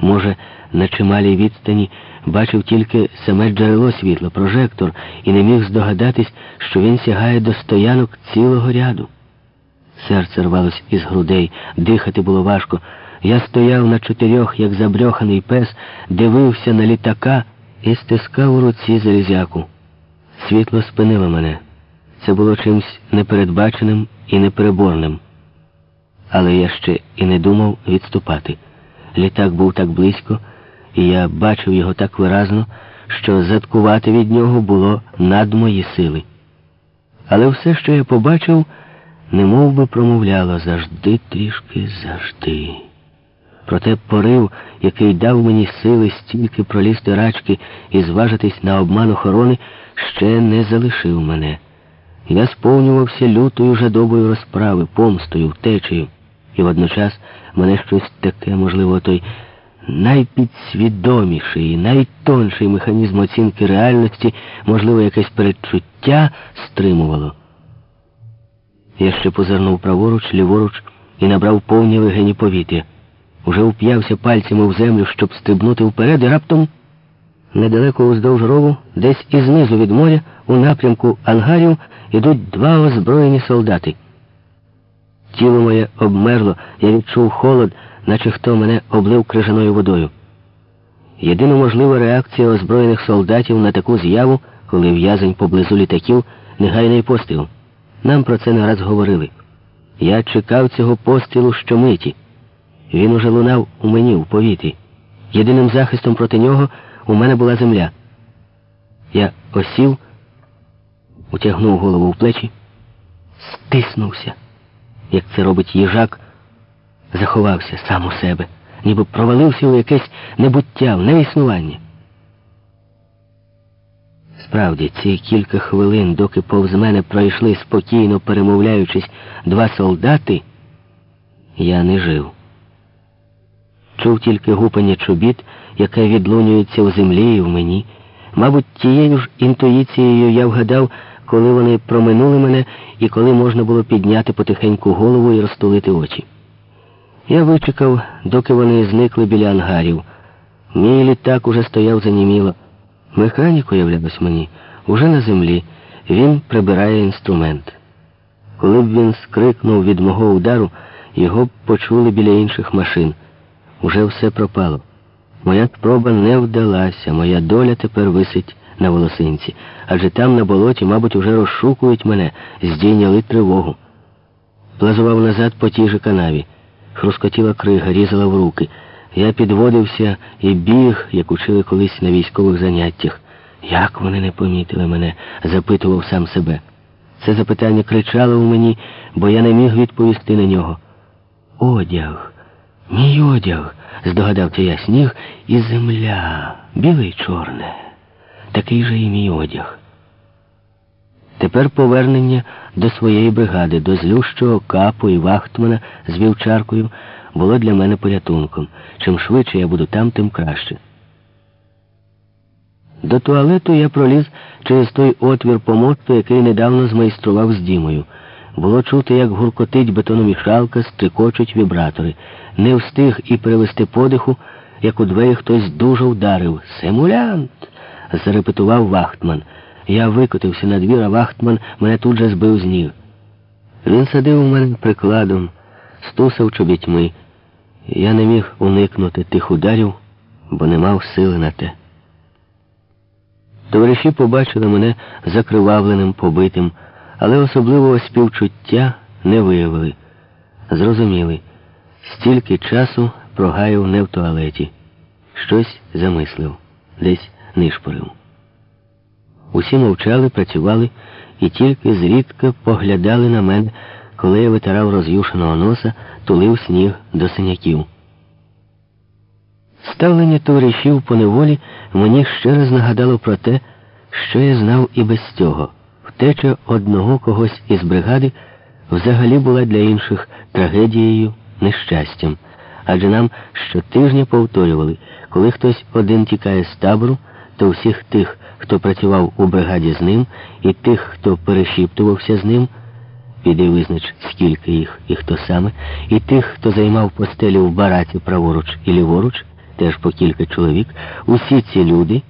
Може, на чималій відстані бачив тільки саме джерело світла, прожектор, і не міг здогадатись, що він сягає до стоянок цілого ряду. Серце рвалось із грудей, дихати було важко. Я стояв на чотирьох, як забрьоханий пес, дивився на літака і стискав у руці залізяку. Світло спинило мене. Це було чимсь непередбаченим і непереборним. Але я ще і не думав відступати. Літак був так близько, і я бачив його так виразно, що заткувати від нього було над мої сили. Але все, що я побачив, не би промовляло завжди трішки завжди. Проте порив, який дав мені сили стільки пролізти рачки і зважитись на обман охорони, ще не залишив мене. Я сповнювався лютою жадобою розправи, помстою, втечею. І водночас мене щось таке, можливо, той найпідсвідоміший, найтонший механізм оцінки реальності, можливо, якесь передчуття стримувало. Я ще позирнув праворуч, ліворуч і набрав повні легені повітря. Уже вп'явся пальцями в землю, щоб стрибнути вперед, і раптом недалеко уздовж рову, десь і знизу від моря, у напрямку ангарів, ідуть два озброєні солдати. Тіло моє обмерло, я відчув холод, наче хто мене облив крижаною водою. Єдина можлива реакція озброєних солдатів на таку з'яву, коли в'язень поблизу літаків, негайний постріл. Нам про це не раз говорили. Я чекав цього пострілу щомиті. Він уже лунав у мені в повітрі. Єдиним захистом проти нього у мене була земля. Я осів, утягнув голову в плечі, стиснувся, як це робить їжак, заховався сам у себе, ніби провалився у якесь небуття, в неіснування. Справді, ці кілька хвилин, доки повз мене пройшли спокійно перемовляючись два солдати, я не жив. Чув тільки гупання чобіт, яке відлунюється в землі і в мені. Мабуть, тією ж інтуїцією я вгадав, коли вони проминули мене і коли можна було підняти потихеньку голову і розтулити очі. Я вичекав, доки вони зникли біля ангарів. Мій літак уже стояв заніміло. Механік, уявлялось мені, уже на землі. Він прибирає інструмент. Коли б він скрикнув від мого удару, його б почули біля інших машин. Уже все пропало. Моя спроба не вдалася, моя доля тепер висить на волосинці, адже там на болоті, мабуть, уже розшукують мене, здійняли тривогу. Плазував назад по тій же канаві. Хрускотіла крига, різала в руки. Я підводився і біг, як учили колись на військових заняттях. Як вони не помітили мене, запитував сам себе. Це запитання кричало в мені, бо я не міг відповісти на нього. Одяг, мій одяг, здогадався я сніг, і земля, біле й чорне. Такий же і мій одяг. Тепер повернення до своєї бригади, до злющого капу і вахтмана з вівчаркою було для мене порятунком. Чим швидше я буду там, тим краще. До туалету я проліз через той отвір по який недавно змайстрував з Дімою. Було чути, як гуркотить бетономішалка, стрикочуть вібратори. Не встиг і привести подиху, як у двері хтось дуже вдарив. Симулянт! Зарепетував Вахтман. Я викотився на двір, а Вахтман мене тут же збив з ніг. Він садив у мене прикладом, стусав чобітьми. Я не міг уникнути тих ударів, бо не мав сили на те. Товариші побачили мене закривавленим, побитим, але особливого співчуття не виявили. Зрозуміли, стільки часу прогаяв не в туалеті. Щось замислив, десь нишпорив. Усі мовчали, працювали і тільки зрідка поглядали на мене, коли я витирав роз'юшеного носа, тулив сніг до синяків. Ставлення товаришів по неволі мені ще раз нагадало про те, що я знав і без цього. Втеча одного когось із бригади взагалі була для інших трагедією, нещастям. Адже нам щотижня повторювали, коли хтось один тікає з табору, то всіх тих, хто працював у бригаді з ним, і тих, хто перешіптувався з ним, піди визнач, скільки їх і хто саме, і тих, хто займав постелі в бараці праворуч і ліворуч, теж по кілька чоловік, усі ці люди.